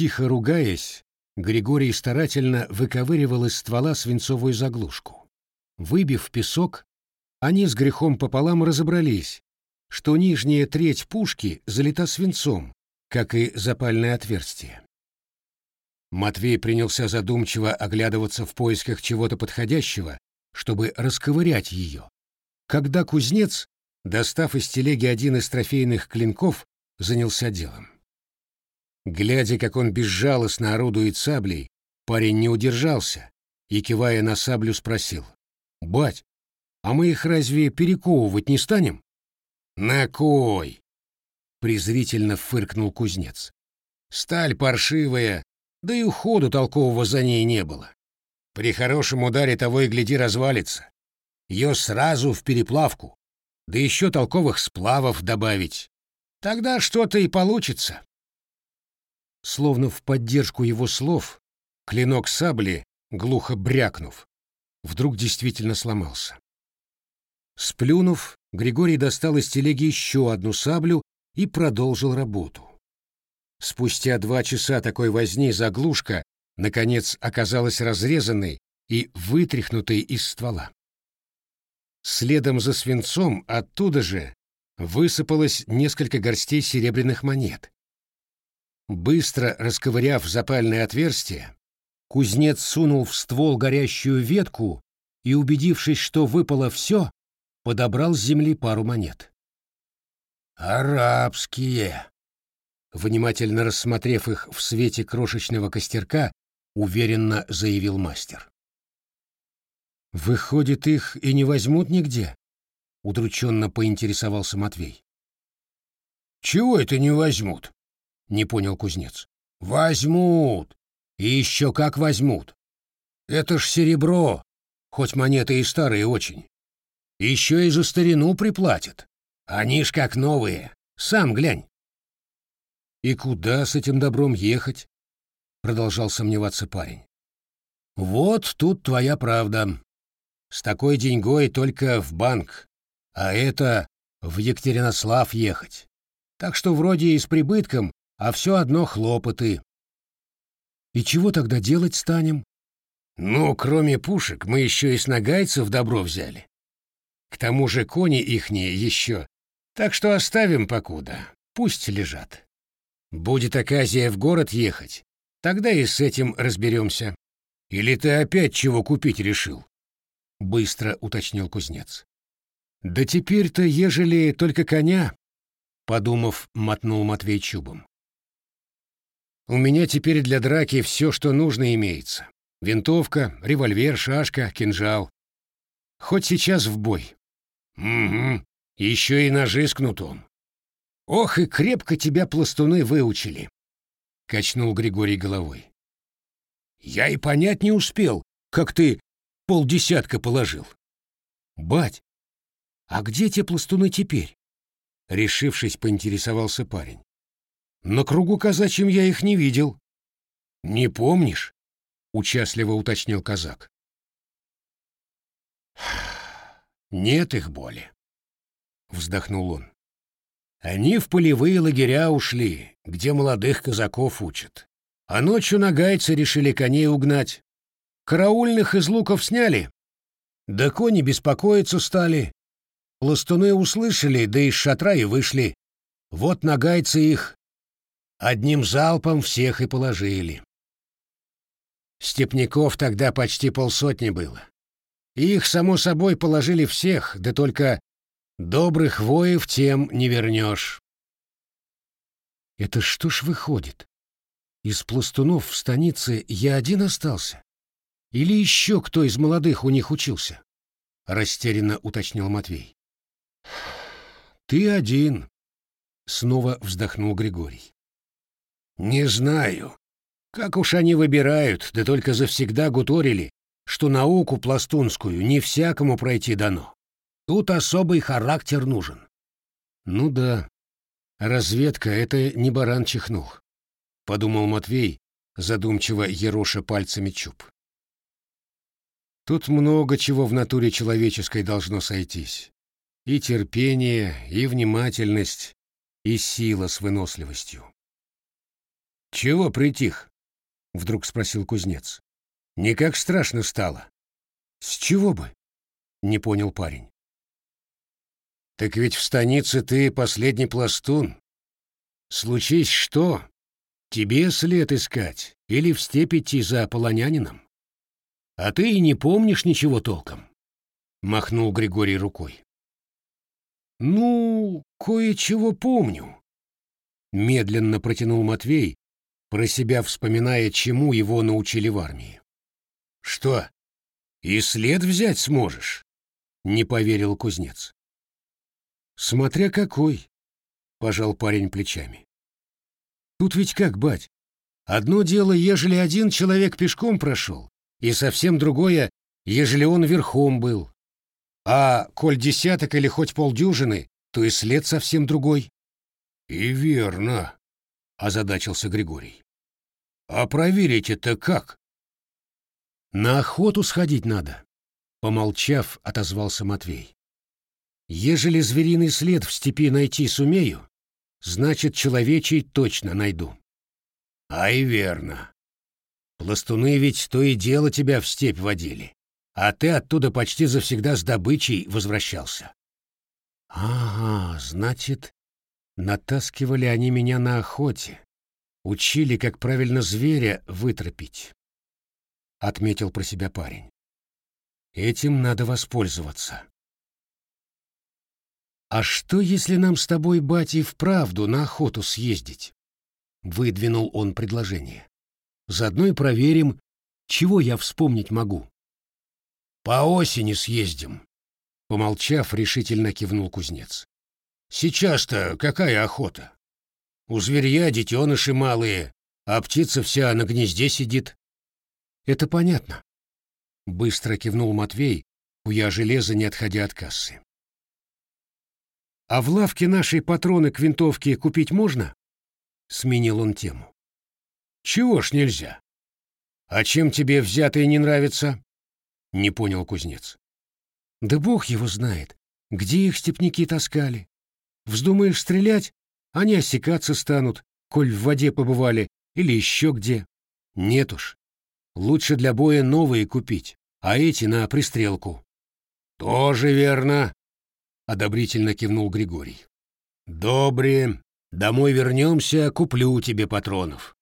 Тихо ругаясь, Григорий старательно выковыривал из ствола свинцовую заглушку. Выбив песок, они с грехом пополам разобрались, что нижняя треть пушки залита свинцом, как и запальное отверстие. Матвей принялся задумчиво оглядываться в поисках чего-то подходящего, чтобы расковырять ее. Когда кузнец, достав из телеги один из трофейных клинков, занялся делом. Глядя, как он безжалостно орудует саблей, парень не удержался и, кивая на саблю, спросил. «Бать, а мы их разве перековывать не станем?» «На кой?» — презрительно фыркнул кузнец. «Сталь паршивая, да и уходу толкового за ней не было. При хорошем ударе того и гляди развалится. Ее сразу в переплавку, да еще толковых сплавов добавить. Тогда что-то и получится». Словно в поддержку его слов, клинок сабли, глухо брякнув, вдруг действительно сломался. Сплюнув, Григорий достал из телеги еще одну саблю и продолжил работу. Спустя два часа такой возни заглушка, наконец, оказалась разрезанной и вытряхнутой из ствола. Следом за свинцом оттуда же высыпалось несколько горстей серебряных монет. Быстро расковыряв запальное отверстие, кузнец сунул в ствол горящую ветку и, убедившись, что выпало все, подобрал с земли пару монет. «Арабские!» Внимательно рассмотрев их в свете крошечного костерка, уверенно заявил мастер. «Выходит, их и не возьмут нигде?» — удрученно поинтересовался Матвей. «Чего это не возьмут?» — не понял кузнец. «Возьмут! И еще как возьмут! Это ж серебро, хоть монеты и старые очень. Еще и за старину приплатят. Они ж как новые. Сам глянь. «И куда с этим добром ехать?» — продолжал сомневаться парень. «Вот тут твоя правда. С такой деньгой только в банк, а это в Екатеринослав ехать. Так что вроде и с прибытком, а все одно хлопоты». «И чего тогда делать станем?» «Ну, кроме пушек, мы еще и с нагайцев добро взяли. К тому же кони ихние еще. Так что оставим покуда. Пусть лежат. Будет оказия в город ехать, тогда и с этим разберемся. Или ты опять чего купить решил? Быстро уточнил кузнец. Да теперь-то, ежели только коня, подумав, мотнул Матвей чубом. У меня теперь для драки все, что нужно, имеется. Винтовка, револьвер, шашка, кинжал. Хоть сейчас в бой. Угу. Еще и ножи с кнутом. Ох, и крепко тебя пластуны выучили, качнул Григорий головой. Я и понять не успел, как ты полдесятка положил. Бать, а где те пластуны теперь? Решившись, поинтересовался парень. На кругу казачьим я их не видел. Не помнишь? Участливо уточнил казак. Нет их боли, вздохнул он. Они в полевые лагеря ушли, где молодых казаков учат. А ночью нагайцы решили коней угнать. Караульных из луков сняли. Да кони беспокоиться стали. Пластуны услышали, да из шатра и вышли. Вот нагайцы их одним залпом всех и положили. Степняков тогда почти полсотни было. Их, само собой, положили всех, да только добрых воев тем не вернешь. Это что ж выходит? Из пластунов в станице я один остался? Или еще кто из молодых у них учился? Растерянно уточнил Матвей. Ты один, снова вздохнул Григорий. Не знаю. Как уж они выбирают, да только завсегда гуторили, что науку пластунскую не всякому пройти дано. Тут особый характер нужен. Ну да, разведка — это не баран чихнул, — подумал Матвей, задумчиво ероша пальцами чуб. Тут много чего в натуре человеческой должно сойтись. И терпение, и внимательность, и сила с выносливостью. «Чего притих?» — вдруг спросил кузнец. «Никак страшно стало». «С чего бы?» — не понял парень. «Так ведь в станице ты последний пластун. Случись что, тебе след искать или в степь идти за полонянином. А ты и не помнишь ничего толком», — махнул Григорий рукой. «Ну, кое-чего помню», — медленно протянул Матвей, про себя вспоминая, чему его научили в армии. «Что, и след взять сможешь?» — не поверил кузнец. «Смотря какой», — пожал парень плечами. «Тут ведь как, бать, одно дело, ежели один человек пешком прошел, и совсем другое, ежели он верхом был. А коль десяток или хоть полдюжины, то и след совсем другой». «И верно», озадачился Григорий. А проверить это как? На охоту сходить надо, помолчав, отозвался Матвей. Ежели звериный след в степи найти сумею, значит, человечий точно найду. Ай, верно. Пластуны ведь то и дело тебя в степь водили, а ты оттуда почти завсегда с добычей возвращался. Ага, значит, Натаскивали они меня на охоте, учили, как правильно зверя вытропить. Отметил про себя парень. Этим надо воспользоваться. «А что, если нам с тобой, батя, вправду на охоту съездить?» Выдвинул он предложение. «Заодно и проверим, чего я вспомнить могу». «По осени съездим», — помолчав, решительно кивнул кузнец. Сейчас-то какая охота? У зверья детеныши малые, а птица вся на гнезде сидит. Это понятно. Быстро кивнул Матвей, куя железо, не отходя от кассы. А в лавке нашей патроны к винтовке купить можно? Сменил он тему. Чего ж нельзя? А чем тебе взятые не нравится? Не понял кузнец. Да бог его знает, где их степняки таскали. Вздумаешь стрелять, они осекаться станут, коль в воде побывали или еще где. Нет уж. Лучше для боя новые купить, а эти на пристрелку. Тоже верно, одобрительно кивнул Григорий. Добре. Домой вернемся, куплю тебе патронов.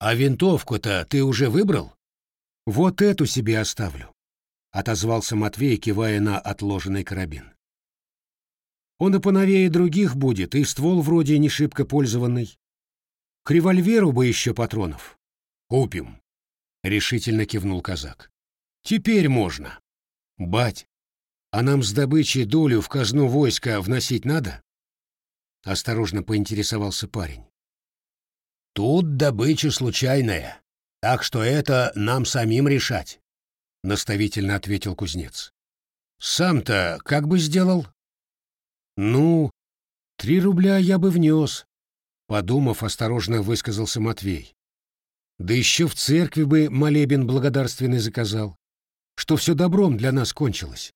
А винтовку-то ты уже выбрал? Вот эту себе оставлю, отозвался Матвей, кивая на отложенный карабин. Он и поновее других будет, и ствол вроде не шибко пользованный. К револьверу бы еще патронов. Купим, — решительно кивнул казак. Теперь можно. Бать, а нам с добычей долю в казну войска вносить надо? Осторожно поинтересовался парень. Тут добыча случайная, так что это нам самим решать, — наставительно ответил кузнец. Сам-то как бы сделал? «Ну, три рубля я бы внес», — подумав, осторожно высказался Матвей. «Да еще в церкви бы молебен благодарственный заказал, что все добром для нас кончилось».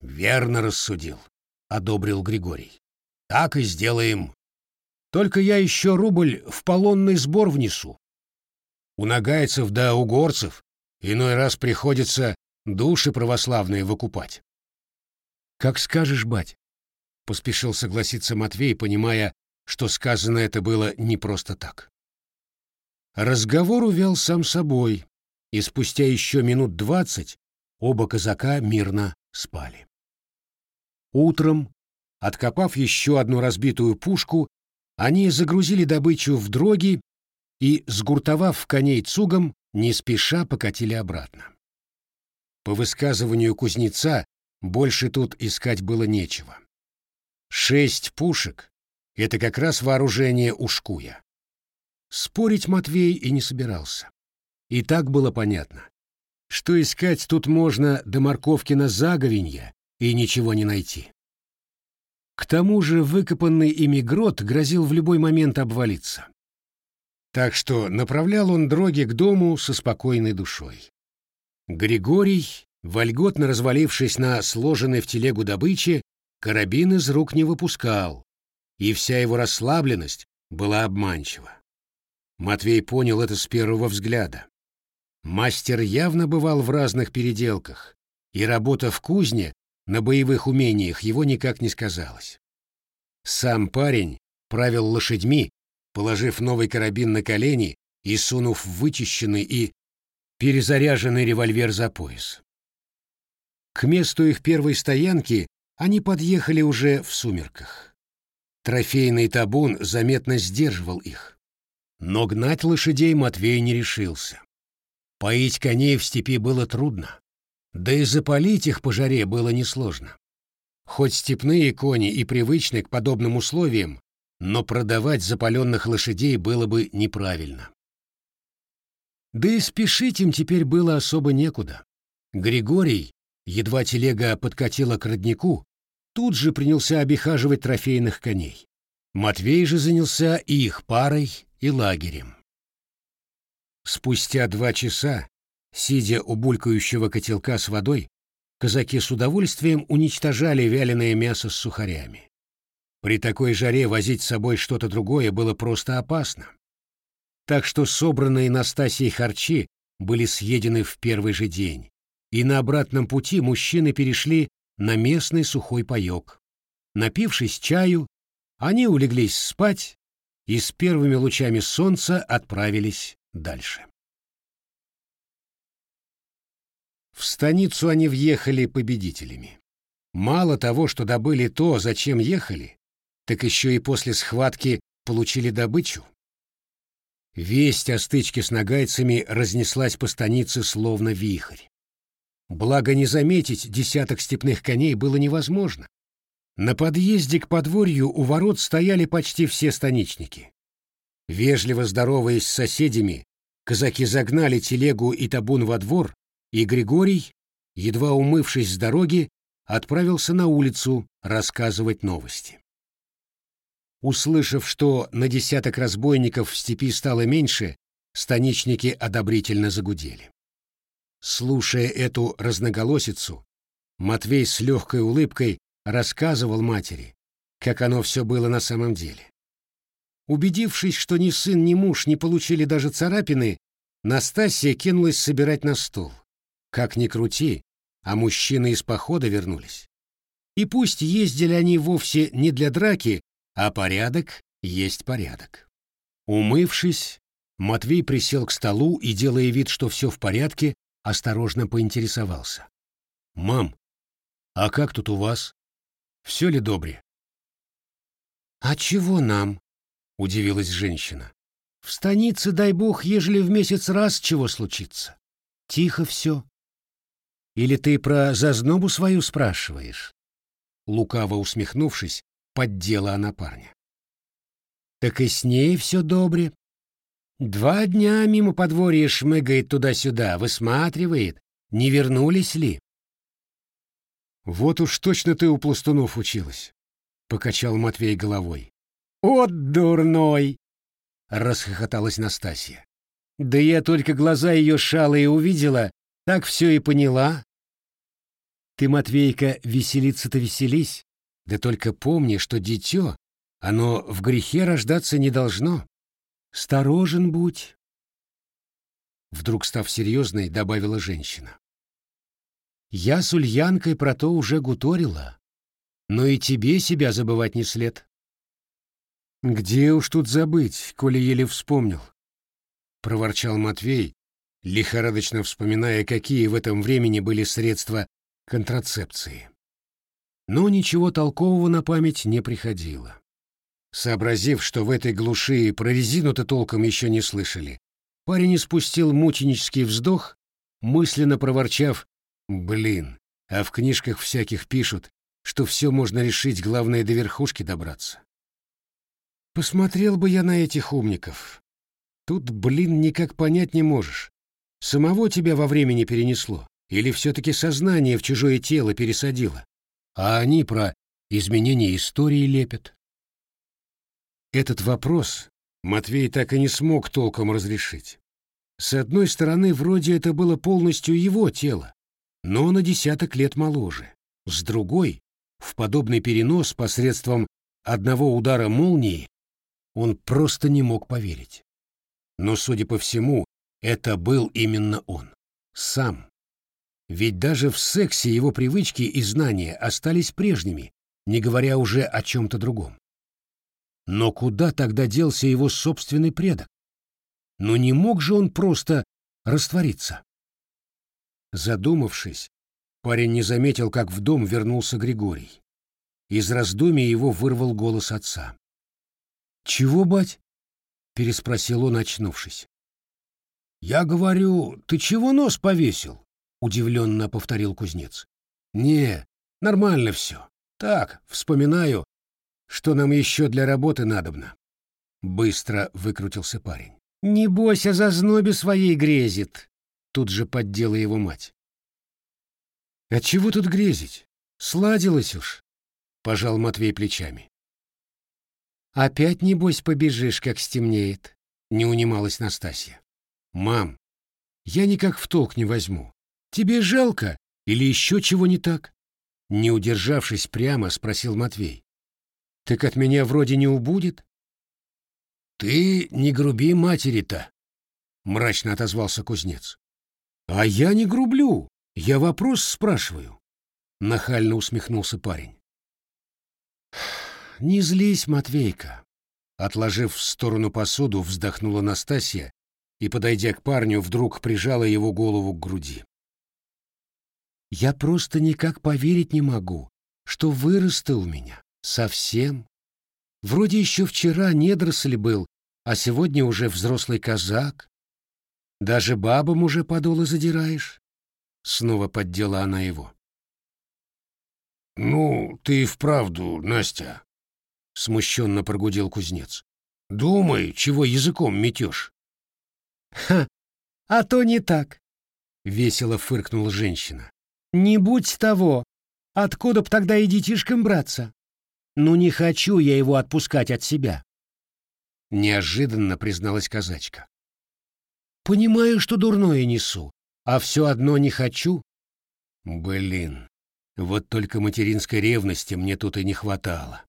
«Верно рассудил», — одобрил Григорий. «Так и сделаем. Только я еще рубль в полонный сбор внесу. У нагайцев да у горцев иной раз приходится души православные выкупать». «Как скажешь, бать», поспешил согласиться Матвей, понимая, что сказано это было не просто так. Разговор увял сам собой, и спустя еще минут двадцать оба казака мирно спали. Утром, откопав еще одну разбитую пушку, они загрузили добычу в дроги и, сгуртовав коней цугом, не спеша покатили обратно. По высказыванию кузнеца, больше тут искать было нечего. Шесть пушек — это как раз вооружение ушкуя. Спорить Матвей и не собирался. И так было понятно, что искать тут можно до морковки на заговенье и ничего не найти. К тому же выкопанный ими грот грозил в любой момент обвалиться. Так что направлял он дроги к дому со спокойной душой. Григорий, вольготно развалившись на сложенной в телегу добыче, карабин из рук не выпускал, и вся его расслабленность была обманчива. Матвей понял это с первого взгляда. Мастер явно бывал в разных переделках, и работа в кузне на боевых умениях его никак не сказалась. Сам парень правил лошадьми, положив новый карабин на колени и сунув вычищенный и перезаряженный револьвер за пояс. К месту их первой стоянки они подъехали уже в сумерках. Трофейный табун заметно сдерживал их. Но гнать лошадей Матвей не решился. Поить коней в степи было трудно. Да и запалить их по жаре было несложно. Хоть степные кони и привычны к подобным условиям, но продавать запаленных лошадей было бы неправильно. Да и спешить им теперь было особо некуда. Григорий, едва телега подкатила к роднику, тут же принялся обихаживать трофейных коней. Матвей же занялся и их парой, и лагерем. Спустя два часа, сидя у булькающего котелка с водой, казаки с удовольствием уничтожали вяленое мясо с сухарями. При такой жаре возить с собой что-то другое было просто опасно. Так что собранные Настасьей харчи были съедены в первый же день, и на обратном пути мужчины перешли на местный сухой паёк. Напившись чаю, они улеглись спать и с первыми лучами солнца отправились дальше. В станицу они въехали победителями. Мало того, что добыли то, зачем ехали, так еще и после схватки получили добычу. Весть о стычке с нагайцами разнеслась по станице словно вихрь. Благо не заметить десяток степных коней было невозможно. На подъезде к подворью у ворот стояли почти все станичники. Вежливо здороваясь с соседями, казаки загнали телегу и табун во двор и Григорий, едва умывшись с дороги, отправился на улицу рассказывать новости. Услышав, что на десяток разбойников в степи стало меньше, станичники одобрительно загудели. Слушая эту разноголосицу, Матвей с легкой улыбкой рассказывал матери, как оно все было на самом деле. Убедившись, что ни сын, ни муж не получили даже царапины, Настасья кинулась собирать на стол. Как ни крути, а мужчины из похода вернулись. И пусть ездили они вовсе не для драки, а порядок есть порядок. Умывшись, Матвей присел к столу и, делая вид, что все в порядке, осторожно поинтересовался. «Мам, а как тут у вас? Все ли добре?» «А чего нам?» — удивилась женщина. «В станице, дай бог, ежели в месяц раз чего случится. Тихо все. Или ты про зазнобу свою спрашиваешь?» Лукаво усмехнувшись, поддела она парня. «Так и с ней все добре. Два дня мимо подворья шмыгает туда-сюда, высматривает, не вернулись ли?» «Вот уж точно ты у пластунов училась», — покачал Матвей головой. «От дурной!» — расхохоталась Настасья. «Да я только глаза ее шалые увидела, так все и поняла. Ты, Матвейка, веселиться-то веселись, да только помни, что дитё, оно в грехе рождаться не должно. Осторожен будь. Вдруг став серьезной, добавила женщина. Я с Ульянкой про то уже гуторила, но и тебе себя забывать не след. Где уж тут забыть, коли еле вспомнил? Проворчал Матвей, лихорадочно вспоминая, какие в этом времени были средства контрацепции. Но ничего толкового на память не приходило. Сообразив, что в этой глуши про резину-то толком еще не слышали, парень испустил мученический вздох, мысленно проворчав «Блин, а в книжках всяких пишут, что все можно решить, главное до верхушки добраться». Посмотрел бы я на этих умников. Тут, блин, никак понять не можешь. Самого тебя во времени перенесло. Или все-таки сознание в чужое тело пересадило? А они про изменение истории лепят. Этот вопрос Матвей так и не смог толком разрешить. С одной стороны, вроде это было полностью его тело, но на десяток лет моложе. С другой, в подобный перенос посредством одного удара молнии он просто не мог поверить. Но, судя по всему, это был именно он. Сам. Ведь даже в сексе его привычки и знания остались прежними, не говоря уже о чем-то другом. Но куда тогда делся его собственный предок? Но не мог же он просто раствориться? Задумавшись, парень не заметил, как в дом вернулся Григорий. Из раздумий его вырвал голос отца. «Чего, бать?» — переспросил он, очнувшись. «Я говорю, ты чего нос повесил?» — удивленно повторил кузнец. «Не, нормально все. Так, вспоминаю, что нам еще для работы надобно». Быстро выкрутился парень. «Не бойся, за знобе своей грезит», — тут же поддела его мать. «А чего тут грезить? Сладилось уж», — пожал Матвей плечами. «Опять, небось, побежишь, как стемнеет», — не унималась Настасья. «Мам, я никак в толк не возьму. Тебе жалко или еще чего не так?» Не удержавшись прямо, спросил Матвей. «Так от меня вроде не убудет?» «Ты не груби матери-то», — мрачно отозвался кузнец. «А я не грублю, я вопрос спрашиваю», — нахально усмехнулся парень. «Не злись, Матвейка», — отложив в сторону посуду, вздохнула Настасья и, подойдя к парню, вдруг прижала его голову к груди. Я просто никак поверить не могу, что вырос ты у меня. Совсем. Вроде еще вчера недоросль был, а сегодня уже взрослый казак. Даже бабам уже подолы задираешь. Снова поддела она его. «Ну, ты и вправду, Настя», — смущенно прогудел кузнец. «Думай, чего языком метешь». «Ха, а то не так», — весело фыркнула женщина. Не будь того, откуда б тогда и детишкам браться? Ну не хочу я его отпускать от себя. Неожиданно призналась казачка. Понимаю, что дурное несу, а все одно не хочу. Блин, вот только материнской ревности мне тут и не хватало.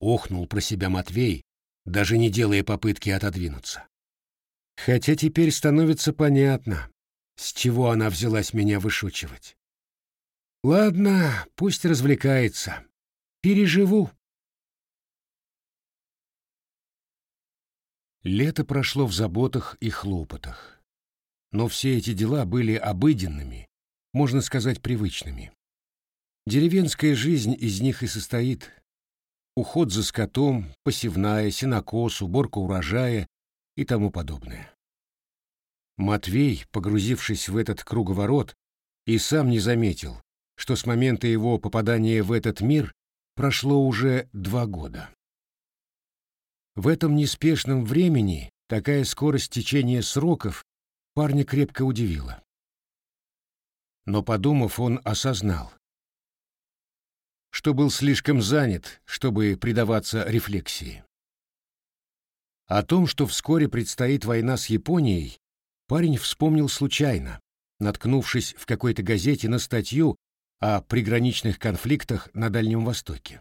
Охнул про себя Матвей, даже не делая попытки отодвинуться. Хотя теперь становится понятно, с чего она взялась меня вышучивать. Ладно, пусть развлекается. Переживу. Лето прошло в заботах и хлопотах. Но все эти дела были обыденными, можно сказать, привычными. Деревенская жизнь из них и состоит. Уход за скотом, посевная, сенокос, уборка урожая и тому подобное. Матвей, погрузившись в этот круговорот, и сам не заметил, что с момента его попадания в этот мир прошло уже два года. В этом неспешном времени такая скорость течения сроков парня крепко удивила. Но, подумав, он осознал, что был слишком занят, чтобы предаваться рефлексии. О том, что вскоре предстоит война с Японией, парень вспомнил случайно, наткнувшись в какой-то газете на статью о приграничных конфликтах на Дальнем Востоке.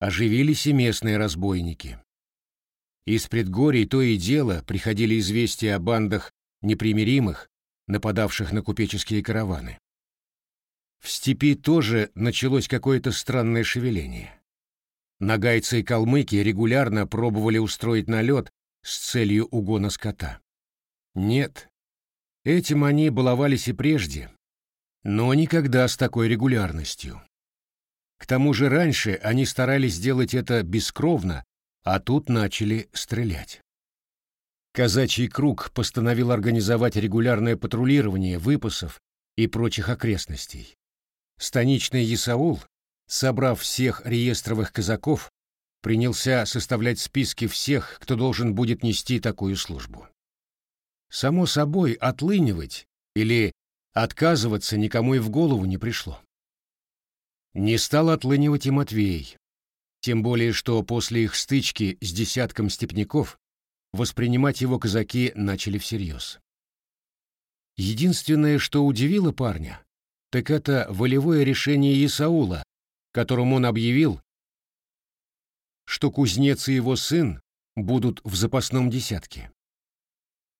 Оживились и местные разбойники. Из предгорий то и дело приходили известия о бандах непримиримых, нападавших на купеческие караваны. В степи тоже началось какое-то странное шевеление. Нагайцы и калмыки регулярно пробовали устроить налет с целью угона скота. Нет, этим они баловались и прежде, но никогда с такой регулярностью. К тому же раньше они старались сделать это бескровно, а тут начали стрелять. Казачий круг постановил организовать регулярное патрулирование выпасов и прочих окрестностей. Станичный Исаул, собрав всех реестровых казаков, принялся составлять списки всех, кто должен будет нести такую службу. Само собой, отлынивать или Отказываться никому и в голову не пришло. Не стал отлынивать и Матвей, тем более что после их стычки с десятком степняков воспринимать его казаки начали всерьез. Единственное, что удивило парня, так это волевое решение Исаула, которым он объявил, что кузнец и его сын будут в запасном десятке.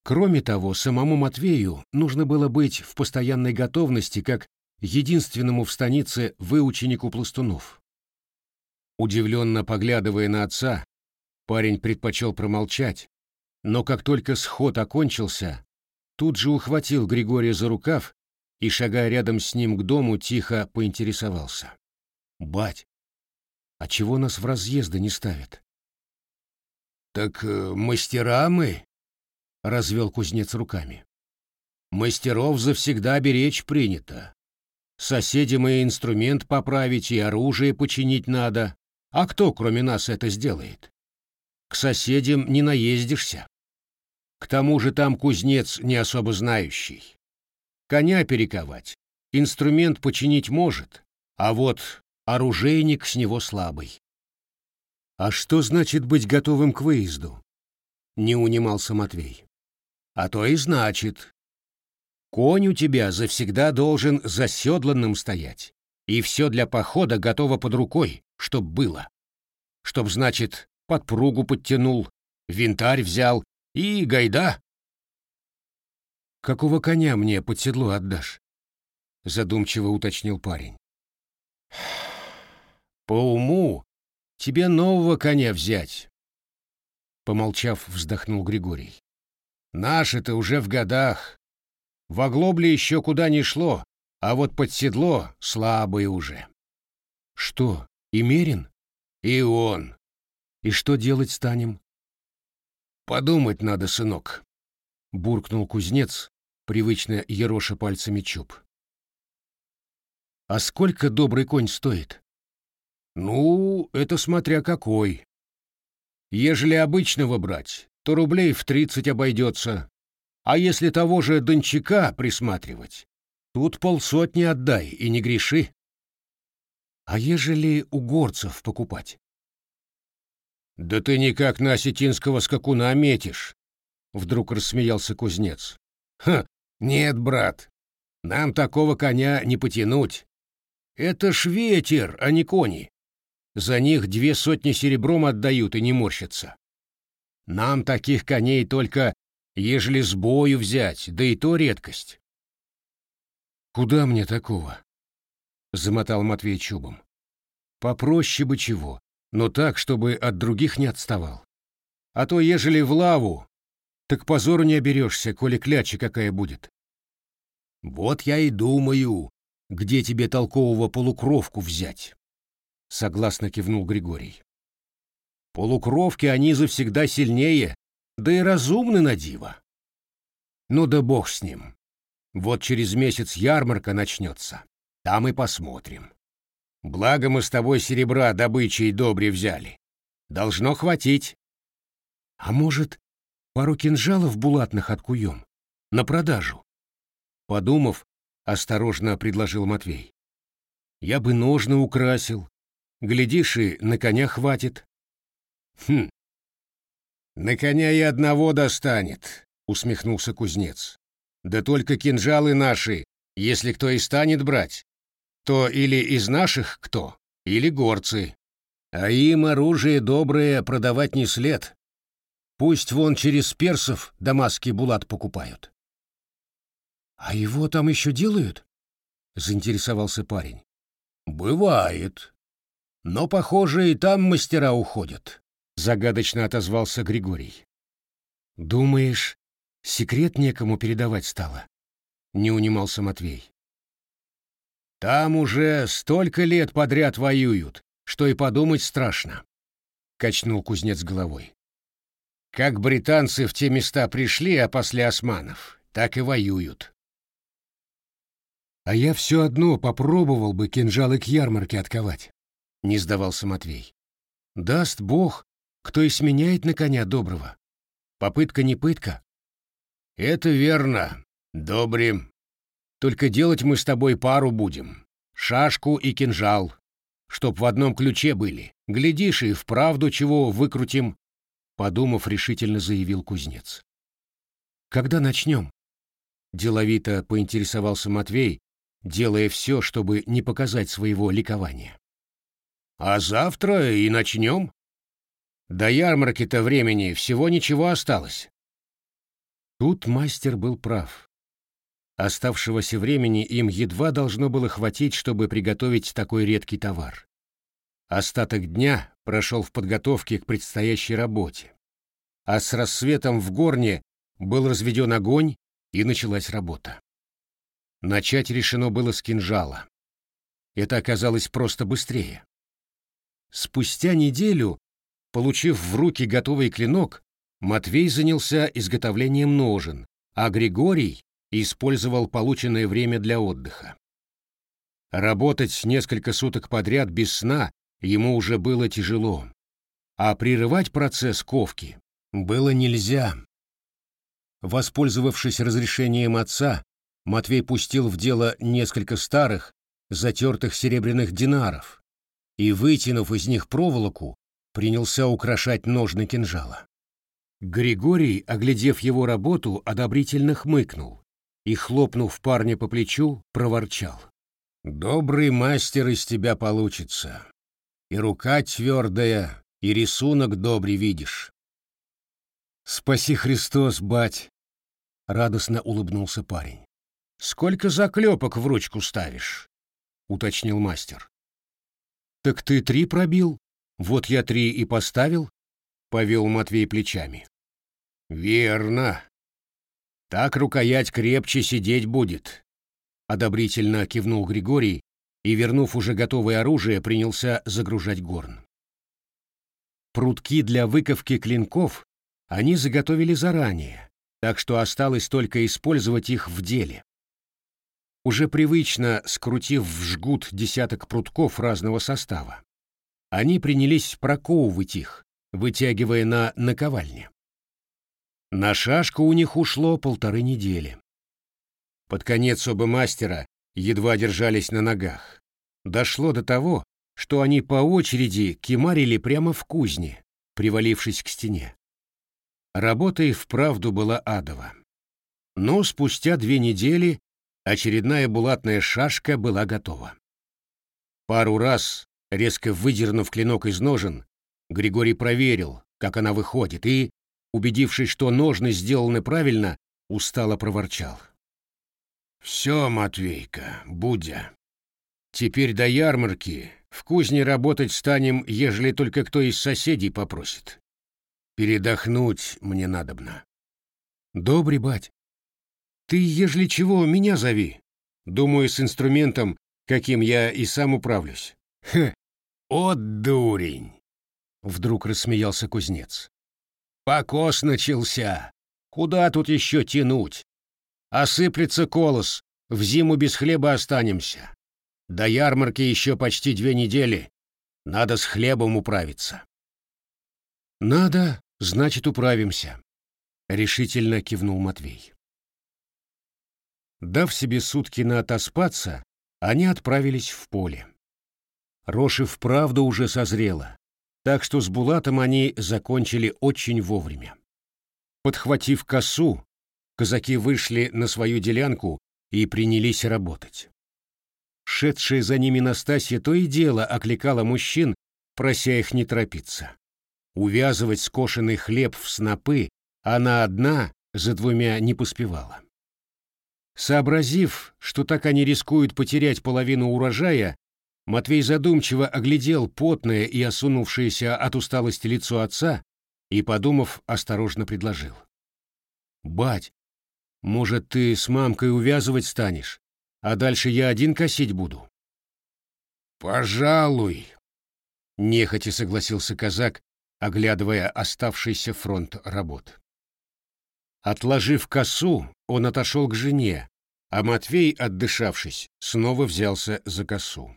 Кроме того, самому Матвею нужно было быть в постоянной готовности как единственному в станице выученику пластунов. Удивленно поглядывая на отца, парень предпочел промолчать, но как только сход окончился, тут же ухватил Григория за рукав и, шагая рядом с ним к дому, тихо поинтересовался. «Бать, а чего нас в разъезды не ставят?» «Так э, мастера мы», — развел кузнец руками. «Мастеров завсегда беречь принято. Соседям и инструмент поправить, и оружие починить надо. А кто, кроме нас, это сделает? К соседям не наездишься. К тому же там кузнец не особо знающий. Коня перековать, инструмент починить может, а вот оружейник с него слабый. А что значит быть готовым к выезду? Не унимался Матвей. А то и значит. Конь у тебя завсегда должен заседланным стоять, и все для похода готово под рукой, чтоб было. Чтоб, значит, подпругу подтянул, винтарь взял и гайда. «Какого коня мне под седло отдашь?» — задумчиво уточнил парень. «По уму тебе нового коня взять», — помолчав, вздохнул Григорий. «Наши-то уже в годах. В оглобле еще куда ни шло, а вот под седло слабые уже». «Что, и Мерин?» «И он». «И что делать станем?» «Подумать надо, сынок», — буркнул кузнец, привычно ероша пальцами чуб. «А сколько добрый конь стоит?» «Ну, это смотря какой. Ежели обычного брать, то рублей в тридцать обойдется. А если того же дончака присматривать, тут полсотни отдай и не греши». «А ежели у горцев покупать?» «Да ты никак на осетинского скакуна метишь!» Вдруг рассмеялся кузнец. «Ха! Нет, брат, нам такого коня не потянуть. Это ж ветер, а не кони. За них две сотни серебром отдают и не морщатся. Нам таких коней только, ежели с бою взять, да и то редкость». «Куда мне такого?» — замотал Матвей чубом. «Попроще бы чего но так, чтобы от других не отставал. А то, ежели в лаву, так позору не оберешься, коли кляча какая будет. Вот я и думаю, где тебе толкового полукровку взять. Согласно кивнул Григорий. Полукровки они завсегда сильнее, да и разумны на диво. Ну да бог с ним. Вот через месяц ярмарка начнется. Там и посмотрим. Благо мы с тобой серебра добычей добре взяли. Должно хватить. А может, пару кинжалов булатных откуем? На продажу? Подумав, осторожно предложил Матвей. Я бы ножны украсил. Глядишь, и на коня хватит. Хм. На коня и одного достанет, усмехнулся кузнец. Да только кинжалы наши, если кто и станет брать, то или из наших кто, или горцы. А им оружие доброе продавать не след. Пусть вон через персов дамасский булат покупают. — А его там еще делают? — заинтересовался парень. — Бывает. Но, похоже, и там мастера уходят, — загадочно отозвался Григорий. — Думаешь, секрет некому передавать стало? — не унимался Матвей. Там уже столько лет подряд воюют, что и подумать страшно, — качнул кузнец головой. Как британцы в те места пришли, а после османов, так и воюют. А я все одно попробовал бы кинжалы к ярмарке отковать, — не сдавался Матвей. Даст Бог, кто и сменяет на коня доброго. Попытка не пытка. Это верно, добрым. Только делать мы с тобой пару будем. Шашку и кинжал. Чтоб в одном ключе были. Глядишь, и вправду чего выкрутим. Подумав, решительно заявил кузнец. Когда начнем? Деловито поинтересовался Матвей, делая все, чтобы не показать своего ликования. А завтра и начнем. До ярмарки-то времени всего ничего осталось. Тут мастер был прав. Оставшегося времени им едва должно было хватить, чтобы приготовить такой редкий товар. Остаток дня прошел в подготовке к предстоящей работе. А с рассветом в горне был разведен огонь, и началась работа. Начать решено было с кинжала. Это оказалось просто быстрее. Спустя неделю, получив в руки готовый клинок, Матвей занялся изготовлением ножен, а Григорий использовал полученное время для отдыха. Работать несколько суток подряд без сна ему уже было тяжело, а прерывать процесс ковки было нельзя. Воспользовавшись разрешением отца, Матвей пустил в дело несколько старых, затертых серебряных динаров и, вытянув из них проволоку, принялся украшать ножны кинжала. Григорий, оглядев его работу, одобрительно хмыкнул и, хлопнув парня по плечу, проворчал. «Добрый мастер из тебя получится. И рука твердая, и рисунок добрый видишь». «Спаси Христос, бать!» — радостно улыбнулся парень. «Сколько заклепок в ручку ставишь?» — уточнил мастер. «Так ты три пробил? Вот я три и поставил», — повел Матвей плечами. «Верно. Так рукоять крепче сидеть будет», — одобрительно кивнул Григорий и, вернув уже готовое оружие, принялся загружать горн. Прутки для выковки клинков они заготовили заранее, так что осталось только использовать их в деле. Уже привычно скрутив в жгут десяток прутков разного состава, они принялись проковывать их, вытягивая на наковальне. На шашку у них ушло полторы недели. Под конец оба мастера едва держались на ногах. Дошло до того, что они по очереди кемарили прямо в кузне, привалившись к стене. Работа и вправду была адова. Но спустя две недели очередная булатная шашка была готова. Пару раз, резко выдернув клинок из ножен, Григорий проверил, как она выходит, и, убедившись, что ножны сделаны правильно, устало проворчал. «Все, Матвейка, Будя. Теперь до ярмарки в кузне работать станем, ежели только кто из соседей попросит. Передохнуть мне надобно. Добрый бать. Ты, ежели чего, меня зови. Думаю, с инструментом, каким я и сам управлюсь. Хе, от дурень! Вдруг рассмеялся кузнец. Покос начался. Куда тут еще тянуть? Осыплется колос, в зиму без хлеба останемся. До ярмарки еще почти две недели. Надо с хлебом управиться. Надо, Значит, управимся, решительно кивнул Матвей. Дав себе сутки на отоспаться, они отправились в поле. Рожь и вправду уже созрела, так что с Булатом они закончили очень вовремя. Подхватив косу, казаки вышли на свою делянку и принялись работать. Шедшая за ними Настасья то и дело окликала мужчин, прося их не торопиться. Увязывать скошенный хлеб в снопы она одна за двумя не поспевала. Сообразив, что так они рискуют потерять половину урожая, Матвей задумчиво оглядел потное и осунувшееся от усталости лицо отца и, подумав, осторожно предложил. «Бать, может, ты с мамкой увязывать станешь, а дальше я один косить буду?» «Пожалуй», — нехотя согласился казак, оглядывая оставшийся фронт работ. Отложив косу, он отошел к жене, а Матвей, отдышавшись, снова взялся за косу.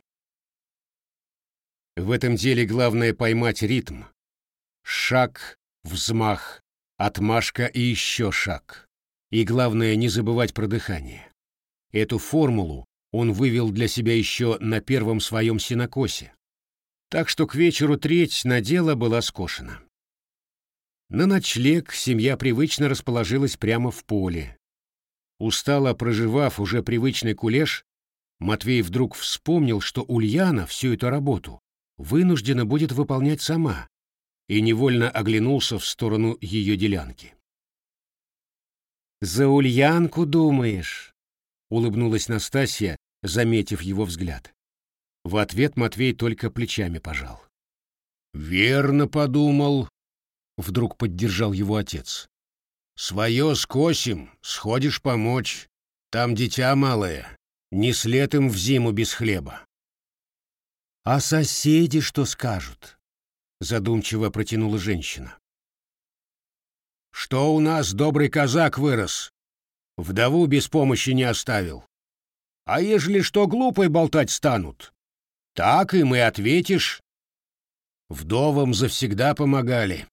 В этом деле главное поймать ритм. Шаг, взмах, отмашка и еще шаг. И главное не забывать про дыхание. Эту формулу он вывел для себя еще на первом своем синокосе, так что к вечеру треть надела была скошена. На ночлег семья привычно расположилась прямо в поле. Устало проживав уже привычный кулеш, Матвей вдруг вспомнил, что Ульяна всю эту работу вынуждена будет выполнять сама, и невольно оглянулся в сторону ее делянки. За Ульянку думаешь? Улыбнулась Настасья, заметив его взгляд. В ответ Матвей только плечами пожал. «Верно подумал», — вдруг поддержал его отец. «Свое скосим, сходишь помочь. Там дитя малое, не след им в зиму без хлеба». «А соседи что скажут?» — задумчиво протянула женщина. «Что у нас добрый казак вырос? Вдову без помощи не оставил. А ежели что глупой болтать станут, так им и ответишь, Вдовам завсегда помогали,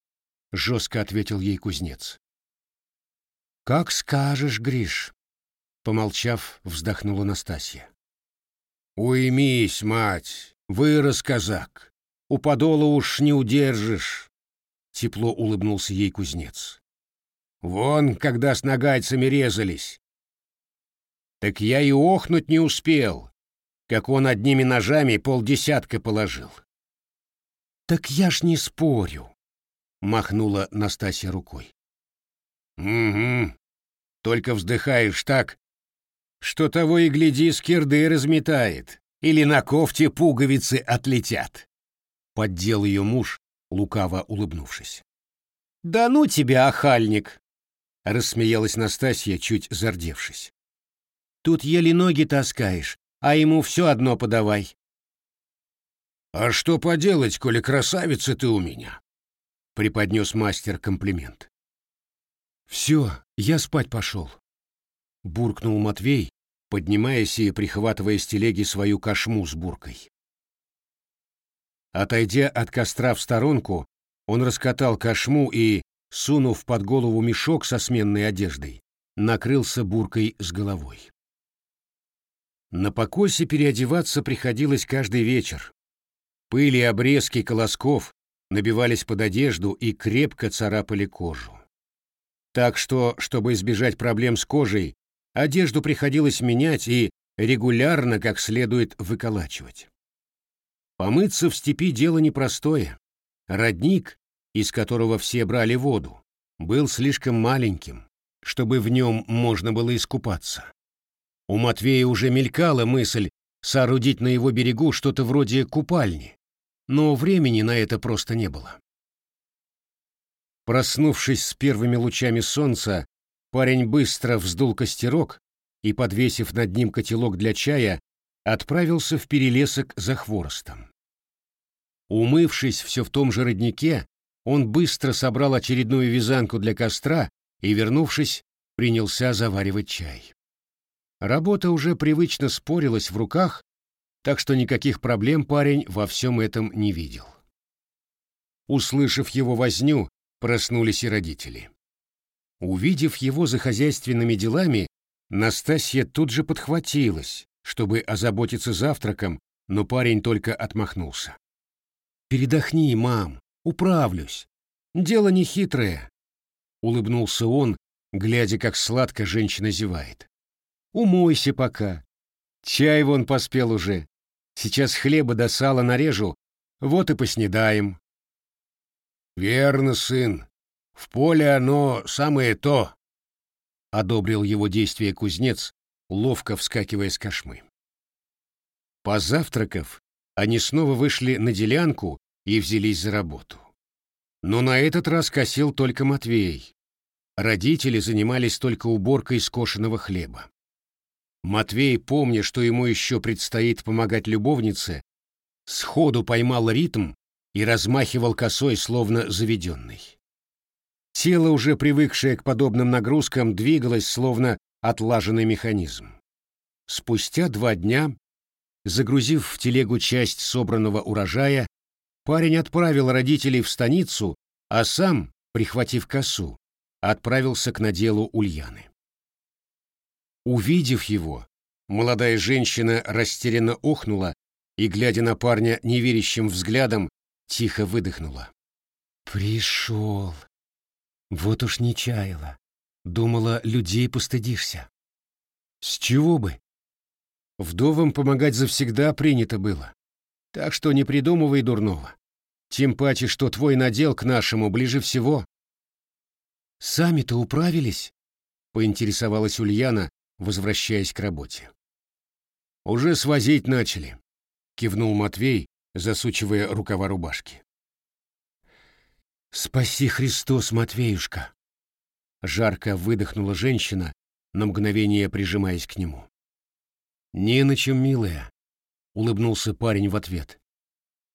— жестко ответил ей кузнец. Как скажешь, Гриш, — помолчав, вздохнула Настасья. Уймись, мать, вырос казак, у подола уж не удержишь, — тепло улыбнулся ей кузнец. Вон, когда с нагайцами резались. Так я и охнуть не успел, как он одними ножами полдесятка положил. «Так я ж не спорю», — махнула Настасья рукой. «Угу. Только вздыхаешь так, что того и гляди, скирды разметает, или на кофте пуговицы отлетят», — поддел ее муж, лукаво улыбнувшись. «Да ну тебя, охальник!» — рассмеялась Настасья, чуть зардевшись. «Тут еле ноги таскаешь, а ему все одно подавай. «А что поделать, коли красавица ты у меня?» — преподнес мастер комплимент. «Все, я спать пошел», — буркнул Матвей, поднимаясь и прихватывая с телеги свою кошму с буркой. Отойдя от костра в сторонку, он раскатал кошму и, сунув под голову мешок со сменной одеждой, накрылся буркой с головой. На покосе переодеваться приходилось каждый вечер, Пыли и обрезки колосков набивались под одежду и крепко царапали кожу. Так что, чтобы избежать проблем с кожей, одежду приходилось менять и регулярно как следует выколачивать. Помыться в степи дело непростое. Родник, из которого все брали воду, был слишком маленьким, чтобы в нем можно было искупаться. У Матвея уже мелькала мысль соорудить на его берегу что-то вроде купальни, но времени на это просто не было. Проснувшись с первыми лучами солнца, парень быстро вздул костерок и, подвесив над ним котелок для чая, отправился в перелесок за хворостом. Умывшись все в том же роднике, он быстро собрал очередную вязанку для костра и, вернувшись, принялся заваривать чай. Работа уже привычно спорилась в руках, так что никаких проблем парень во всем этом не видел. Услышав его возню, проснулись и родители. Увидев его за хозяйственными делами, Настасья тут же подхватилась, чтобы озаботиться завтраком, но парень только отмахнулся. «Передохни, мам, управлюсь. Дело не хитрое», — улыбнулся он, глядя, как сладко женщина зевает. «Умойся пока. Чай вон поспел уже. Сейчас хлеба до сала нарежу, вот и поснедаем. Верно, сын. В поле оно самое то, одобрил его действие кузнец, ловко вскакивая с кошмы. Позавтракав, они снова вышли на делянку и взялись за работу. Но на этот раз косил только Матвей. Родители занимались только уборкой скошенного хлеба. Матвей, помня, что ему еще предстоит помогать любовнице, сходу поймал ритм и размахивал косой, словно заведенный. Тело, уже привыкшее к подобным нагрузкам, двигалось, словно отлаженный механизм. Спустя два дня, загрузив в телегу часть собранного урожая, парень отправил родителей в станицу, а сам, прихватив косу, отправился к наделу Ульяны. Увидев его, молодая женщина растерянно охнула и, глядя на парня неверящим взглядом, тихо выдохнула. «Пришел. Вот уж не чаяла. Думала, людей постыдишься». «С чего бы?» Вдовам помогать завсегда принято было. Так что не придумывай дурного. Тем паче, что твой надел к нашему ближе всего. Сами-то управились? — поинтересовалась Ульяна, возвращаясь к работе. «Уже свозить начали», — кивнул Матвей, засучивая рукава рубашки. «Спаси Христос, Матвеюшка!» Жарко выдохнула женщина, на мгновение прижимаясь к нему. «Не на чем, милая», — улыбнулся парень в ответ.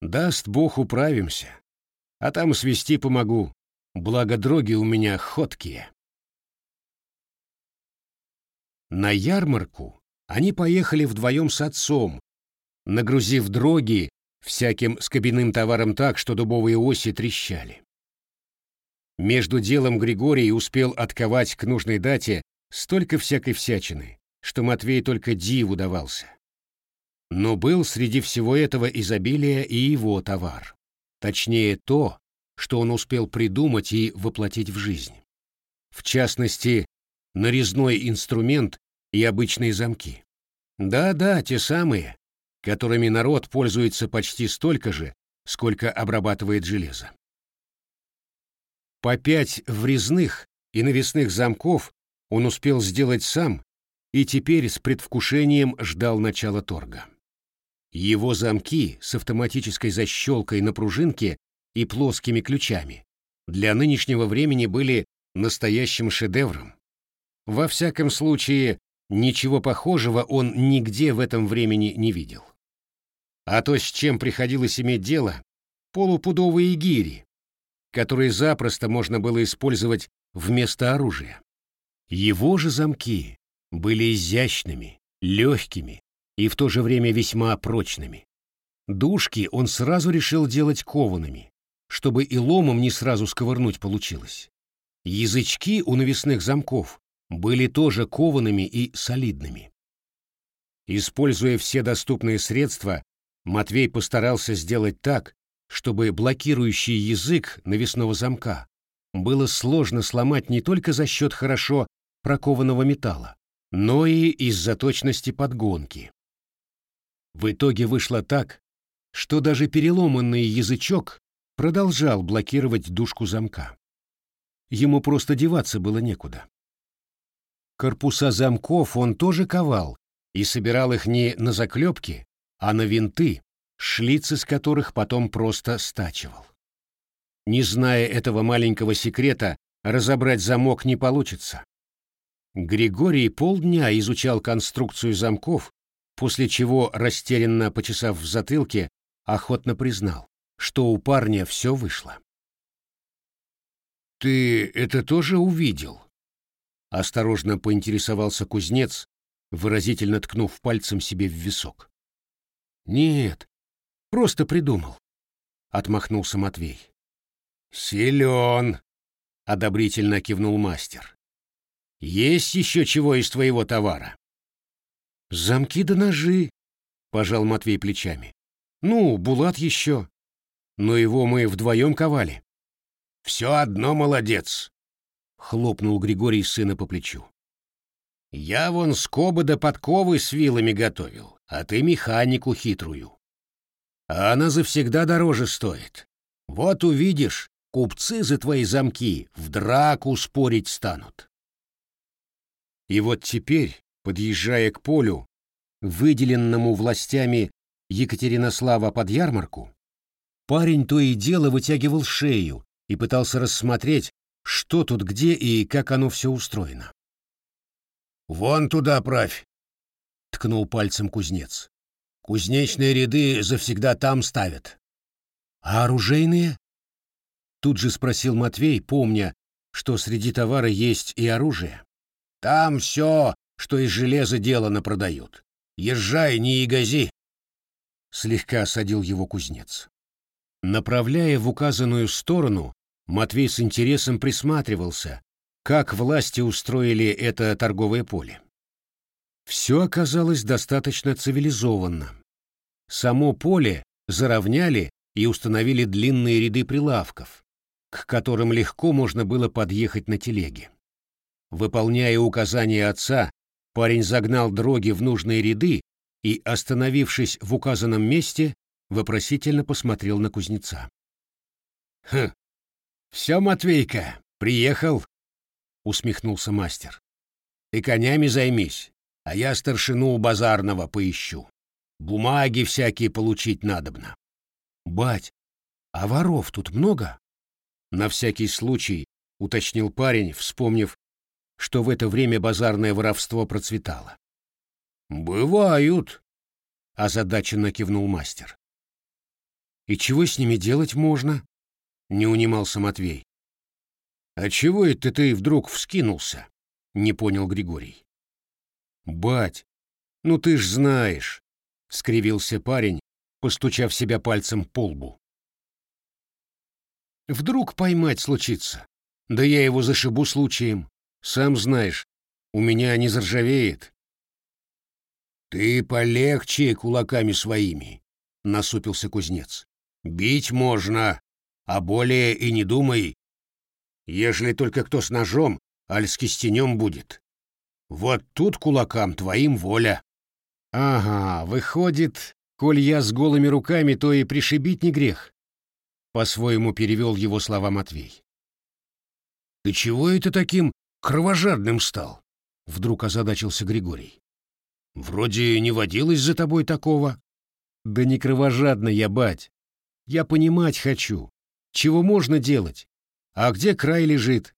«Даст Бог, управимся. А там свести помогу, благо дроги у меня ходкие». На ярмарку они поехали вдвоем с отцом, нагрузив дроги всяким скобяным товаром так, что дубовые оси трещали. Между делом Григорий успел отковать к нужной дате столько всякой всячины, что Матвей только диву давался. Но был среди всего этого изобилия и его товар. Точнее, то, что он успел придумать и воплотить в жизнь. В частности, нарезной инструмент и обычные замки. Да-да, те самые, которыми народ пользуется почти столько же, сколько обрабатывает железо. По пять врезных и навесных замков он успел сделать сам и теперь с предвкушением ждал начала торга. Его замки с автоматической защелкой на пружинке и плоскими ключами для нынешнего времени были настоящим шедевром. Во всяком случае, ничего похожего он нигде в этом времени не видел. А то, с чем приходилось иметь дело, полупудовые гири, которые запросто можно было использовать вместо оружия. Его же замки были изящными, легкими и в то же время весьма прочными. Дужки он сразу решил делать коваными, чтобы и ломом не сразу сковырнуть получилось. Язычки у навесных замков были тоже коваными и солидными. Используя все доступные средства, Матвей постарался сделать так, чтобы блокирующий язык навесного замка было сложно сломать не только за счет хорошо прокованного металла, но и из-за точности подгонки. В итоге вышло так, что даже переломанный язычок продолжал блокировать дужку замка. Ему просто деваться было некуда. Корпуса замков он тоже ковал и собирал их не на заклепки, а на винты, шлицы с которых потом просто стачивал. Не зная этого маленького секрета, разобрать замок не получится. Григорий полдня изучал конструкцию замков, после чего, растерянно почесав в затылке, охотно признал, что у парня все вышло. «Ты это тоже увидел?» Осторожно поинтересовался кузнец, выразительно ткнув пальцем себе в висок. «Нет, просто придумал», — отмахнулся Матвей. «Силен!» — одобрительно кивнул мастер. «Есть еще чего из твоего товара?» «Замки да ножи», — пожал Матвей плечами. «Ну, Булат еще. Но его мы вдвоем ковали». «Все одно молодец», — хлопнул Григорий сына по плечу. «Я вон скобы да подковы с вилами готовил, а ты механику хитрую. А она завсегда дороже стоит. Вот увидишь, купцы за твои замки в драку спорить станут». И вот теперь, подъезжая к полю, выделенному властями Екатеринослава под ярмарку, парень то и дело вытягивал шею и пытался рассмотреть, что тут где и как оно все устроено. «Вон туда правь!» — ткнул пальцем кузнец. «Кузнечные ряды завсегда там ставят». «А оружейные?» Тут же спросил Матвей, помня, что среди товара есть и оружие. Там все, что из железа делано, продают. Езжай, не ягози!» Слегка осадил его кузнец. Направляя в указанную сторону, Матвей с интересом присматривался, как власти устроили это торговое поле. Все оказалось достаточно цивилизованно. Само поле заровняли и установили длинные ряды прилавков, к которым легко можно было подъехать на телеге. Выполняя указания отца, парень загнал дроги в нужные ряды и, остановившись в указанном месте, вопросительно посмотрел на кузнеца. «Хм, все, Матвейка, приехал?» — усмехнулся мастер. Ты конями займись, а я старшину у базарного поищу. Бумаги всякие получить надобно. Бать, а воров тут много? На всякий случай уточнил парень, вспомнив, что в это время базарное воровство процветало. «Бывают», — озадаченно кивнул мастер. «И чего с ними делать можно?» — не унимался Матвей. «А чего это ты вдруг вскинулся?» — не понял Григорий. «Бать, ну ты ж знаешь», — скривился парень, постучав себя пальцем по лбу. «Вдруг поймать случится? Да я его зашибу случаем. Сам знаешь, у меня не заржавеет». «Ты полегче кулаками своими», — насупился кузнец. «Бить можно, а более и не думай, ежели только кто с ножом, аль с кистенем будет. Вот тут кулакам твоим воля». «Ага, выходит, коль я с голыми руками, то и пришибить не грех», — по-своему перевел его слова Матвей. «Ты чего это таким кровожадным стал?» — вдруг озадачился Григорий. «Вроде не водилось за тобой такого». «Да не кровожадно я, бать. Я понимать хочу, чего можно делать, а где край лежит?»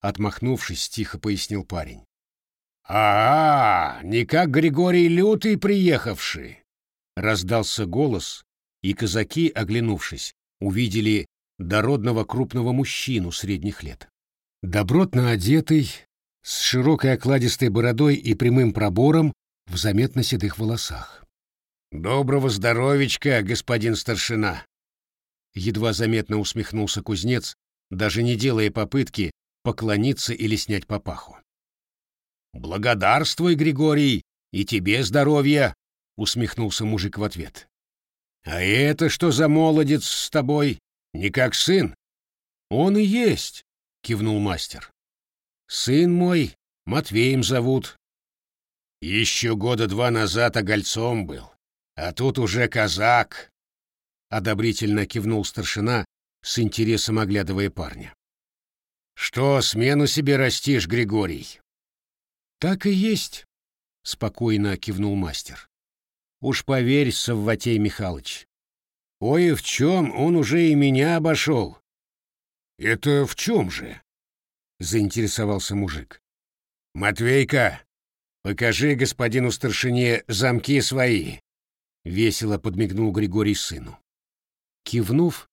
Отмахнувшись, тихо пояснил парень. «А, -а не как Григорий Лютый приехавший!» Раздался голос, и казаки, оглянувшись, увидели дородного крупного мужчину средних лет. Добротно одетый, с широкой окладистой бородой и прямым пробором в заметно седых волосах. «Доброго здоровичка, господин старшина!» Едва заметно усмехнулся кузнец, даже не делая попытки поклониться или снять папаху. «Благодарствуй, Григорий, и тебе здоровья!» — усмехнулся мужик в ответ. «А это что за молодец с тобой? Не как сын?» «Он и есть», — кивнул мастер. «Сын мой, Матвеем зовут». «Еще года два назад огольцом был, а тут уже казак», — одобрительно кивнул старшина, с интересом оглядывая парня. «Что, смену себе растишь, Григорий?» «Так и есть», — спокойно кивнул мастер. «Уж поверь, Савватей Михайлович. Ой, в чем он уже и меня обошел». «Это в чем же?» — заинтересовался мужик. «Матвейка, покажи господину старшине замки свои», — весело подмигнул Григорий сыну. Кивнув,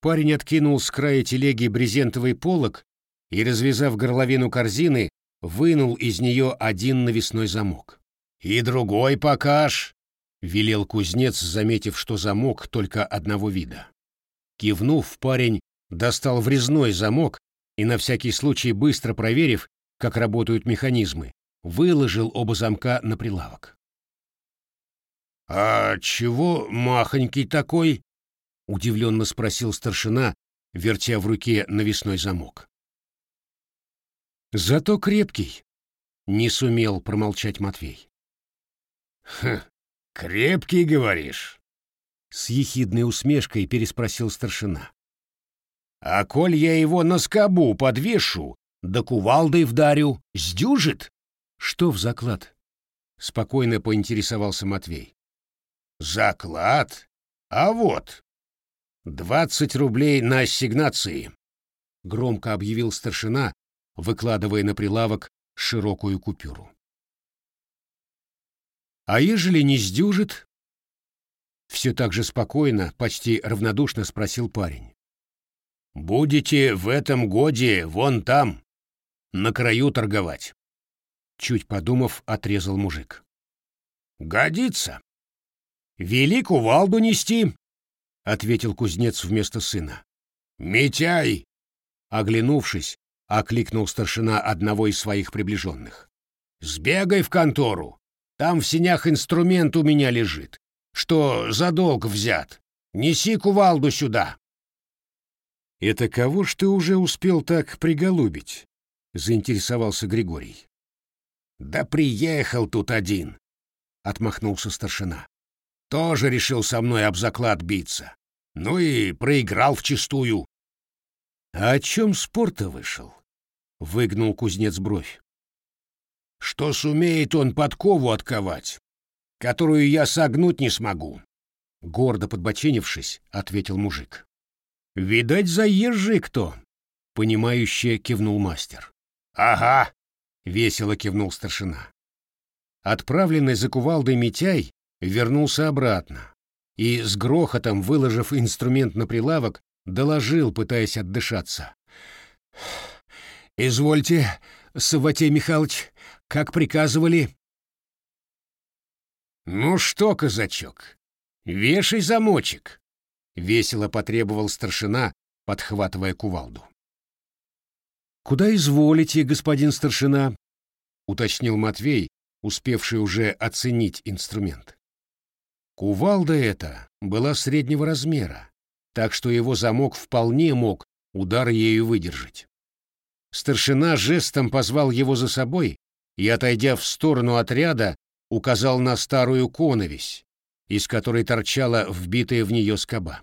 парень откинул с края телеги брезентовый полог и, развязав горловину корзины, вынул из нее один навесной замок. «И другой покаж!» — велел кузнец, заметив, что замок только одного вида. Кивнув, парень достал врезной замок и, на всякий случай быстро проверив, как работают механизмы, выложил оба замка на прилавок. «А чего махонький такой?» — удивленно спросил старшина, вертя в руке навесной замок. Зато крепкий, не сумел промолчать Матвей. Хм, крепкий, говоришь? С ехидной усмешкой переспросил старшина. А коль я его на скобу подвешу, да кувалдой вдарю, сдюжит? Что в заклад? Спокойно поинтересовался Матвей. Заклад? А вот. Двадцать рублей на ассигнации. Громко объявил старшина, выкладывая на прилавок широкую купюру. «А ежели не сдюжит?» Все так же спокойно, почти равнодушно спросил парень. «Будете в этом годе вон там, на краю торговать», — чуть подумав, отрезал мужик. «Годится. Вели кувалду нести», — ответил кузнец вместо сына. «Митяй!» Оглянувшись, — окликнул старшина одного из своих приближенных. «Сбегай в контору. Там в синях инструмент у меня лежит. Что за долг взят? Неси кувалду сюда». «Это кого ж ты уже успел так приголубить?» — заинтересовался Григорий. «Да приехал тут один», — отмахнулся старшина. «Тоже решил со мной об заклад биться. Ну и проиграл вчистую». «А о чем спорта вышел?» — выгнул кузнец бровь. что сумеет он подкову отковать, которую я согнуть не смогу. Гордо подбоченившись, ответил мужик. «Видать, заезжий кто!» — понимающе кивнул мастер. «Ага!» — весело кивнул старшина. Отправленный за кувалдой Митяй вернулся обратно и, с грохотом выложив инструмент на прилавок, доложил, пытаясь отдышаться. «Извольте, Савватей Михайлович, как приказывали...» «Ну что, казачок, вешай замочек!» — весело потребовал старшина, подхватывая кувалду. «Куда изволите, господин старшина?» — уточнил Матвей, успевший уже оценить инструмент. Кувалда эта была среднего размера, так что его замок вполне мог удар ею выдержать. Старшина жестом позвал его за собой и, отойдя в сторону отряда, указал на старую коновесь, из которой торчала вбитая в нее скоба.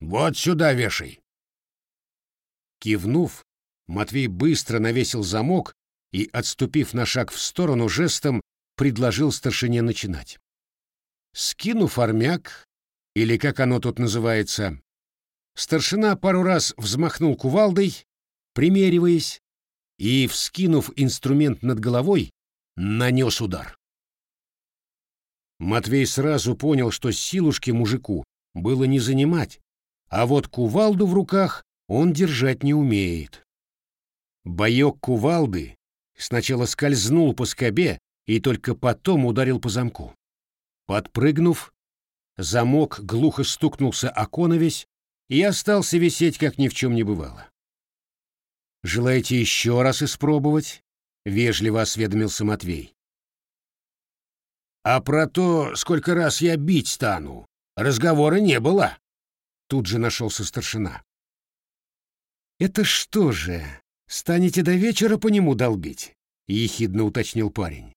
«Вот сюда вешай!» Кивнув, Матвей быстро навесил замок и, отступив на шаг в сторону, жестом предложил старшине начинать. Скинув армяк, или как оно тут называется, старшина пару раз взмахнул кувалдой, примериваясь, и, вскинув инструмент над головой, нанес удар. Матвей сразу понял, что силушки мужику было не занимать, а вот кувалду в руках он держать не умеет. Боек кувалды сначала скользнул по скобе и только потом ударил по замку. Подпрыгнув, замок глухо стукнулся о коновесь и остался висеть, как ни в чем не бывало. «Желаете еще раз испробовать?» — вежливо осведомился Матвей. «А про то, сколько раз я бить стану, разговора не было», — тут же нашелся старшина. «Это что же, станете до вечера по нему долбить?» — ехидно уточнил парень.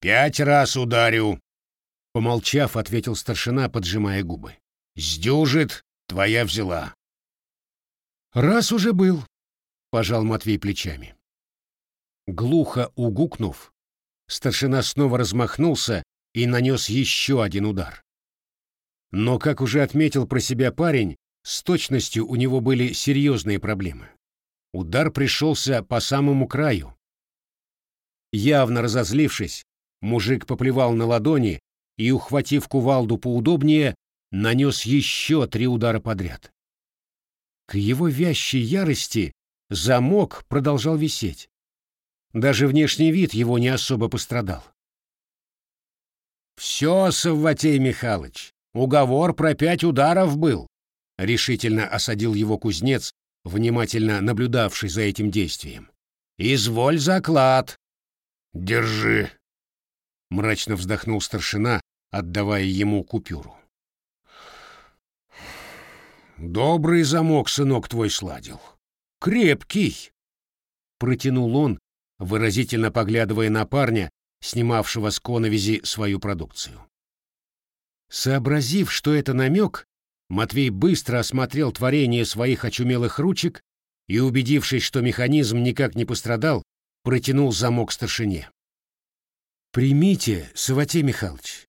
«Пять раз ударю», — помолчав, ответил старшина, поджимая губы. «Сдюжит, твоя взяла». «Раз уже был», — пожал Матвей плечами. Глухо угукнув, старшина снова размахнулся и нанес еще один удар. Но, как уже отметил про себя парень, с точностью у него были серьезные проблемы. Удар пришелся по самому краю. Явно разозлившись, мужик поплевал на ладони и, ухватив кувалду поудобнее, нанес еще три удара подряд. К его вящей ярости замок продолжал висеть. Даже внешний вид его не особо пострадал. «Все, Савватей Михайлович, уговор про пять ударов был», — решительно осадил его кузнец, внимательно наблюдавший за этим действием. «Изволь заклад». «Держи», — мрачно вздохнул старшина, отдавая ему купюру. «Добрый замок, сынок твой, сладил. Крепкий!» Протянул он, выразительно поглядывая на парня, снимавшего с коновизи свою продукцию. Сообразив, что это намек, Матвей быстро осмотрел творение своих очумелых ручек и, убедившись, что механизм никак не пострадал, протянул замок старшине. «Примите, Саватей Михайлович.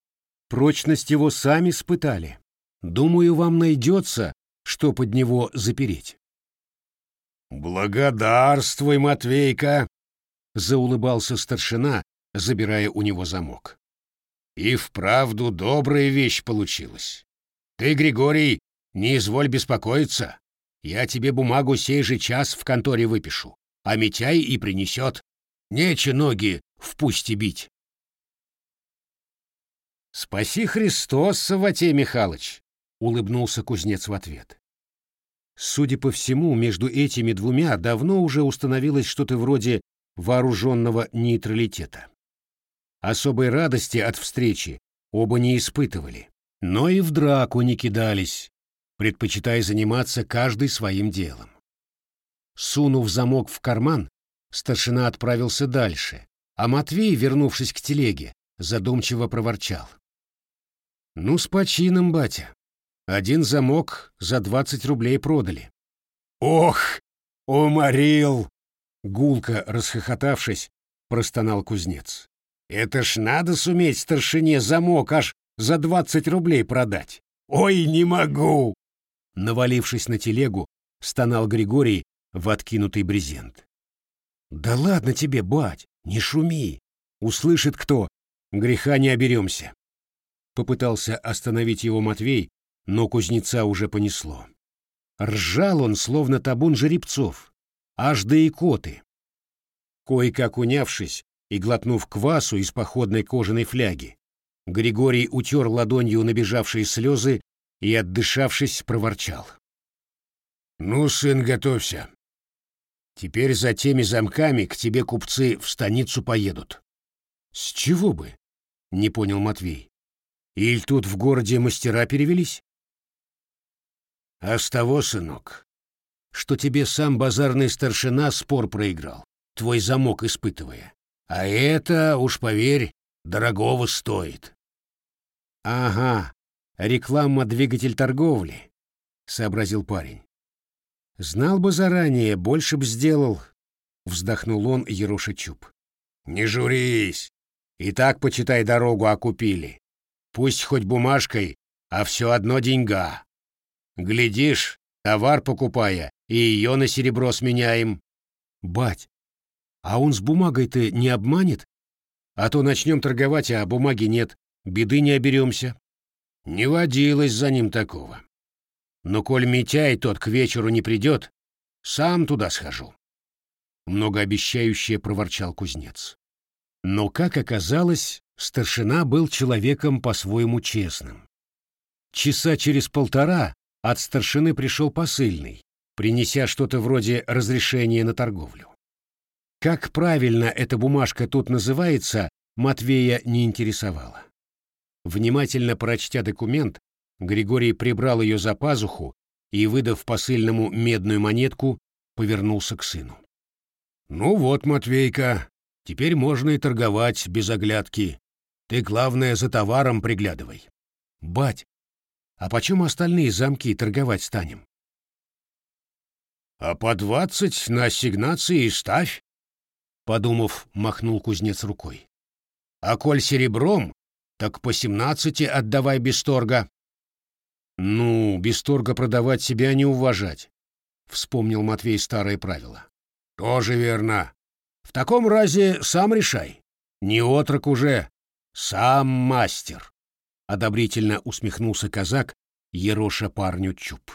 Прочность его сами испытали. Думаю, вам найдется, что под него запереть». «Благодарствуй, Матвейка!» — заулыбался старшина, забирая у него замок. «И вправду добрая вещь получилась. Ты, Григорий, не изволь беспокоиться. Я тебе бумагу сей же час в конторе выпишу, а Митяй и принесет. Нече ноги в пусти бить. «Спаси Христос, Савватей Михайлович!» — улыбнулся кузнец в ответ. Судя по всему, между этими двумя давно уже установилось что-то вроде вооруженного нейтралитета. Особой радости от встречи оба не испытывали но и в драку не кидались, предпочитая заниматься каждый своим делом. Сунув замок в карман, старшина отправился дальше, а Матвей, вернувшись к телеге, задумчиво проворчал. «Ну, с почином, батя. Один замок за двадцать рублей продали». «Ох, уморил!» Гулко расхохотавшись, простонал кузнец. «Это ж надо суметь старшине замок аж за двадцать рублей продать! Ой, не могу!» Навалившись на телегу, стонал Григорий в откинутый брезент. «Да ладно тебе, бать, не шуми! Услышит кто, греха не оберемся!» Попытался остановить его Матвей, но кузнеца уже понесло. Ржал он, словно табун жеребцов, аж до икоты. Кое-как унявшись и глотнув квасу из походной кожаной фляги, Григорий утер ладонью набежавшие слезы и, отдышавшись, проворчал. «Ну, сын, готовься. Теперь за теми замками к тебе купцы в станицу поедут». «С чего бы?» — не понял Матвей. «Иль тут в городе мастера перевелись?» А с того, сынок, что тебе сам базарный старшина спор проиграл, твой замок испытывая. А это, уж поверь, дорогого стоит. Ага, реклама двигатель торговли, сообразил парень. Знал бы заранее, больше б сделал, вздохнул он Ероша Чуб. Не журись, и так, почитай, дорогу окупили. Пусть хоть бумажкой, а все одно деньга. Глядишь, товар покупая, и ее на серебро сменяем. Бать, а он с бумагой-то не обманет? А то начнем торговать, а бумаги нет, беды не оберемся. Не водилось за ним такого. Но коль Митяй тот к вечеру не придет, сам туда схожу. Многообещающе проворчал кузнец. Но, как оказалось, старшина был человеком по-своему честным. Часа через полтора от старшины пришел посыльный, принеся что-то вроде разрешения на торговлю. Как правильно эта бумажка тут называется, Матвея не интересовало. Внимательно прочтя документ, Григорий прибрал ее за пазуху и, выдав посыльному медную монетку, повернулся к сыну. «Ну вот, Матвейка, теперь можно и торговать без оглядки. Ты, главное, за товаром приглядывай». «Бать, а почем остальные замки торговать станем? А по двадцать на ассигнации и ставь, подумав, махнул кузнец рукой. А коль серебром, так по семнадцати отдавай без торга. Ну, без торга продавать себя не уважать, вспомнил Матвей старое правило. Тоже верно. В таком разе сам решай. Не отрок уже, сам мастер одобрительно усмехнулся казак, ероша парню чуб.